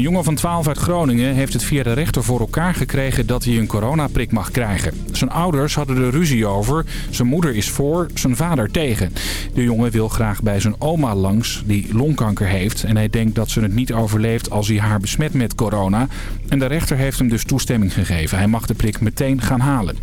Een jongen van 12 uit Groningen heeft het via de rechter voor elkaar gekregen dat hij een coronaprik mag krijgen. Zijn ouders hadden er ruzie over. Zijn moeder is voor, zijn vader tegen. De jongen wil graag bij zijn oma langs, die longkanker heeft. En hij denkt dat ze het niet overleeft als hij haar besmet met corona. En de rechter heeft hem dus toestemming gegeven. Hij mag de prik meteen gaan halen.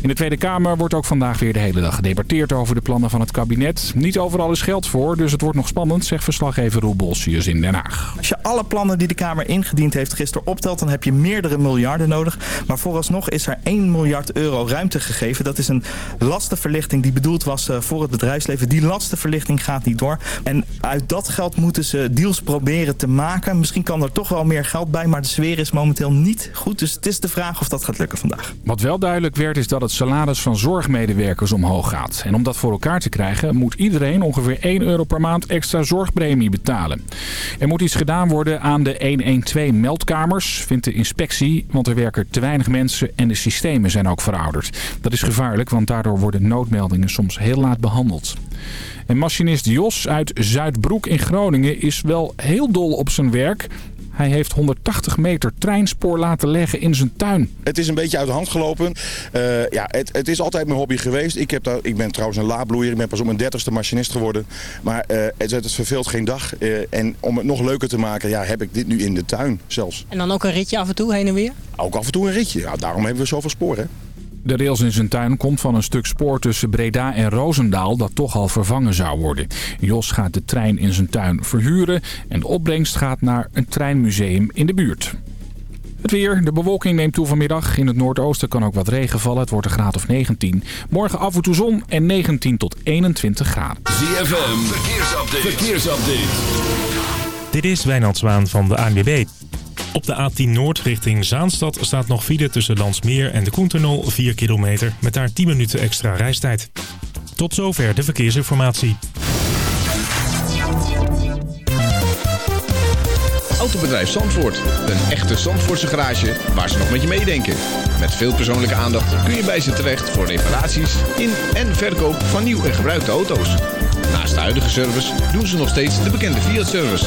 In de Tweede Kamer wordt ook vandaag weer de hele dag gedebatteerd over de plannen van het kabinet. Niet overal is geld voor, dus het wordt nog spannend, zegt verslaggever Roel Bolsius in Den Haag. Als je alle plannen die de Kamer ingediend heeft gisteren optelt, dan heb je meerdere miljarden nodig. Maar vooralsnog is er 1 miljard euro ruimte gegeven. Dat is een lastenverlichting die bedoeld was eh, voor het bedrijfsleven. Die lastenverlichting gaat niet door. En uit dat geld moeten ze deals proberen te maken. Misschien kan er toch wel meer geld bij, maar de sfeer is momenteel niet goed. Dus het is de vraag of dat gaat lukken vandaag. Wat wel duidelijk werd is dat het salaris van zorgmedewerkers omhoog gaat. En om dat voor elkaar te krijgen moet iedereen ongeveer 1 euro per maand extra zorgpremie betalen. Er moet iets gedaan worden aan de 112-meldkamers, vindt de inspectie. Want er werken te weinig mensen en de systemen zijn ook verouderd. Dat is gevaarlijk, want daardoor worden noodmeldingen soms heel laat behandeld. En machinist Jos uit Zuidbroek in Groningen is wel heel dol op zijn werk. Hij heeft 180 meter treinspoor laten leggen in zijn tuin. Het is een beetje uit de hand gelopen. Uh, ja, het, het, is altijd mijn hobby geweest. Ik, heb daar, ik ben trouwens een laadbloeier. Ik ben pas op mijn dertigste machinist geworden. Maar uh, het, het verveelt geen dag. Uh, en om het nog leuker te maken, ja, heb ik dit nu in de tuin zelfs. En dan ook een ritje af en toe heen en weer? Ook af en toe een ritje. Ja, daarom hebben we zoveel sporen. De rails in zijn tuin komt van een stuk spoor tussen Breda en Roosendaal dat toch al vervangen zou worden. Jos gaat de trein in zijn tuin verhuren en de opbrengst gaat naar een treinmuseum in de buurt. Het weer. De bewolking neemt toe vanmiddag. In het noordoosten kan ook wat regen vallen. Het wordt een graad of 19. Morgen af en toe zon en 19 tot 21 graden. ZFM. Verkeersupdate. Verkeersupdate. Dit is Wijnand Zwaan van de ANWB. Op de A10 Noord richting Zaanstad staat nog file tussen Landsmeer en de Koentunnel 4 kilometer met daar 10 minuten extra reistijd. Tot zover de verkeersinformatie. Autobedrijf Zandvoort. Een echte Zandvoortse garage waar ze nog met je meedenken. Met veel persoonlijke aandacht kun je bij ze terecht voor reparaties in en verkoop van nieuw en gebruikte auto's. Naast de huidige service doen ze nog steeds de bekende Fiat-service.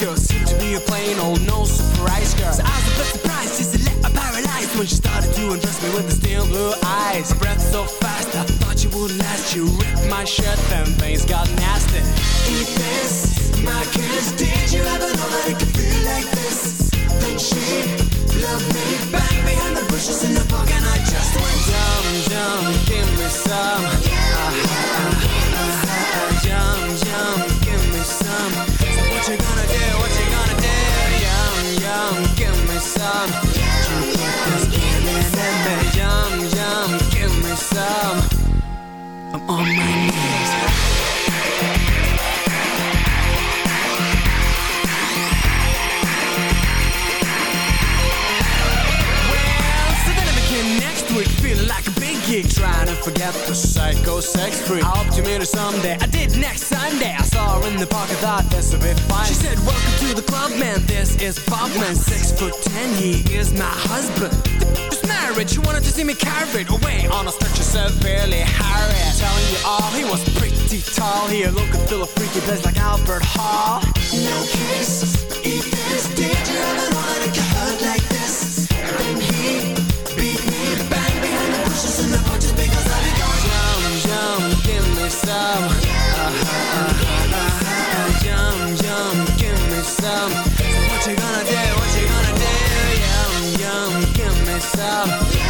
girl seemed to be a plain old no surprise girl. So I was a bit surprised just to let her paralyze when she started to undress me with the steel blue eyes. Her breath so fast, I thought you would last. You ripped my shirt, then things got nasty. Keep this, my candy. kept the psycho sex free. I hope to meet her someday. I did next Sunday. I saw her in the park. I thought this would be fine. She said, "Welcome to the club, man. This is Bob, man. Six foot ten. He is my husband." This marriage, she wanted to see me carried away on a stretcher severely harried. Telling you all, he was pretty tall. He looked and feel a freaky place like Albert Hall. No kisses, if there's danger, I don't wanna get hurt like some Yum, yum, give me some. What you gonna do, what you gonna do? Yum, yum, give me some.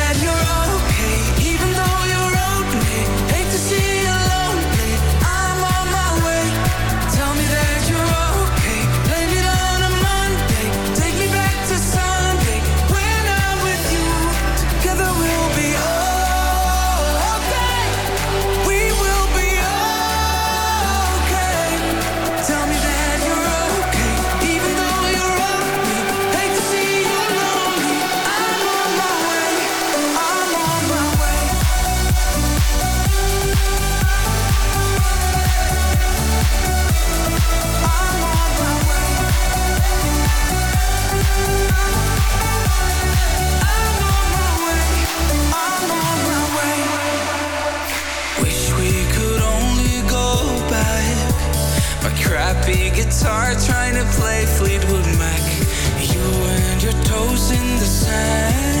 play Fleetwood Mac. You and your toes in the sand.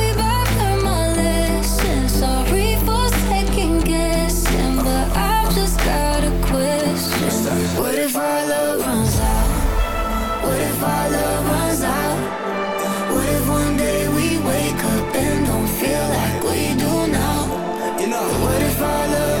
Question. What if our love runs out? What if our love runs out? What if one day we wake up and don't feel like we do now? You know, What if our love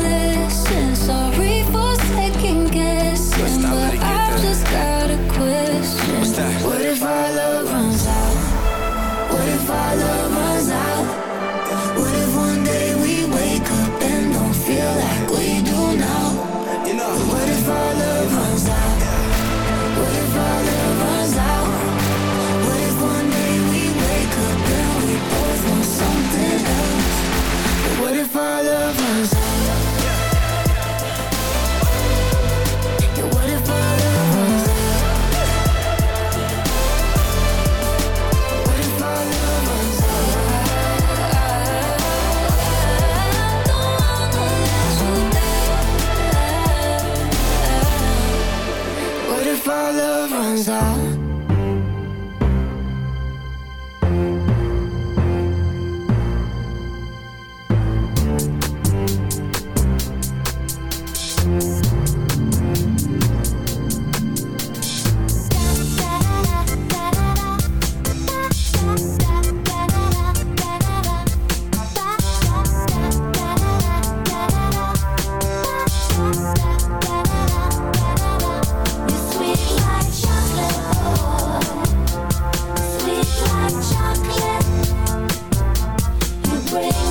runs out? You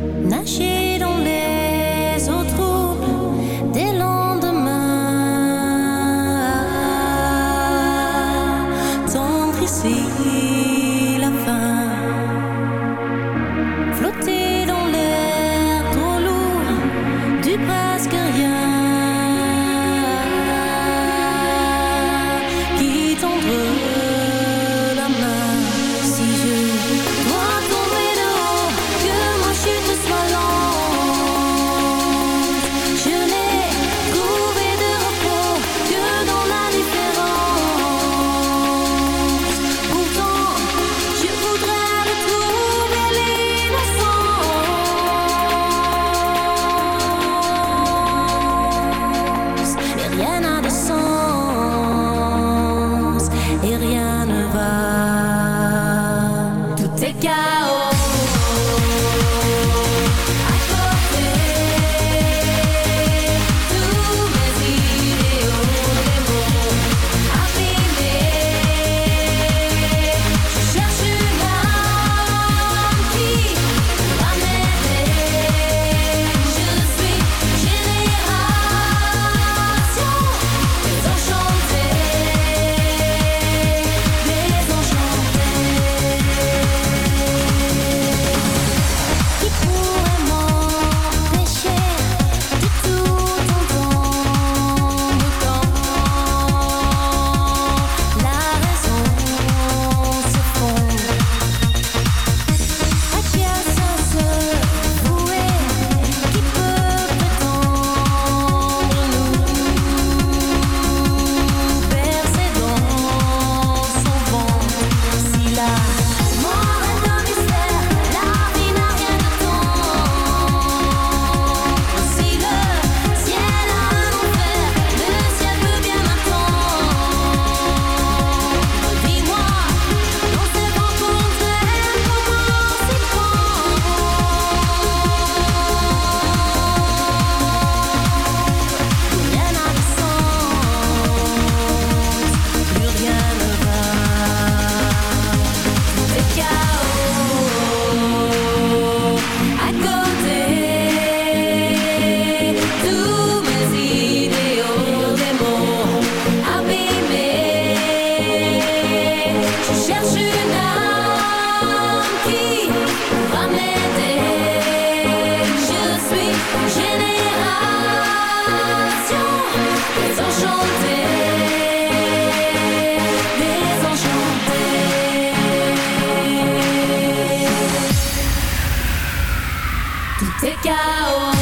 Tout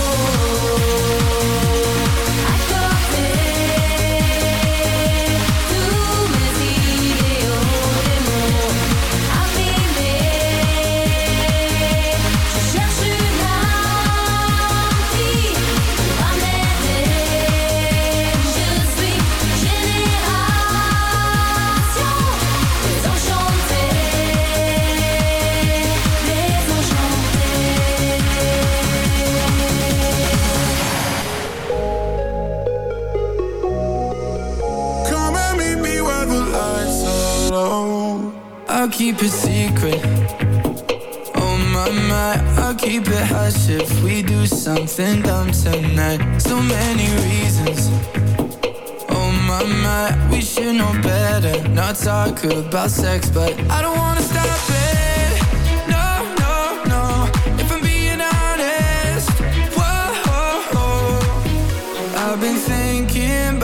keep it secret. Oh my my, I'll keep it hush if we do something dumb tonight. So many reasons. Oh my my, we should know better. Not talk about sex, but I don't wanna stop it. No, no, no. If I'm being honest, whoa. I've been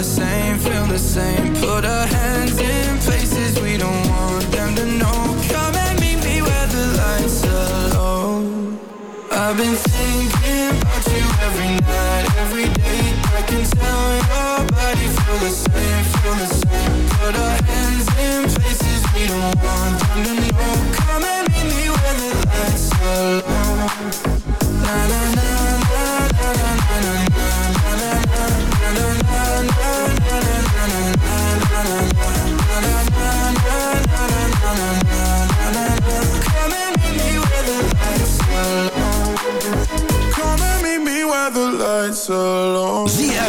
the same, feel the same. Put our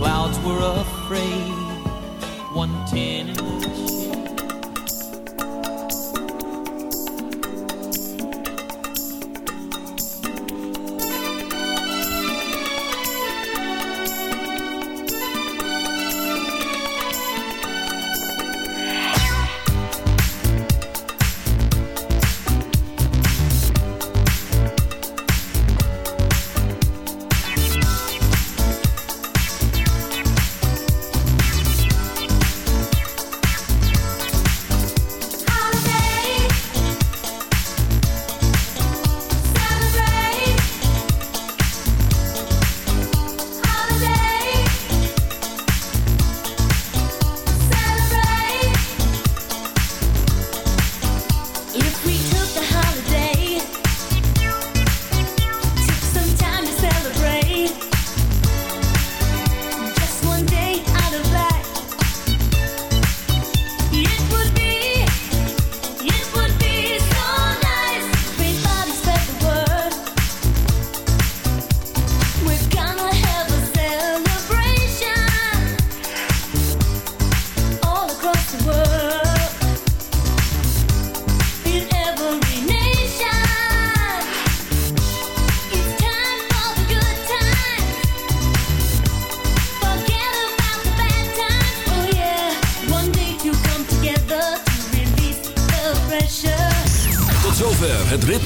Clouds were afraid, one ten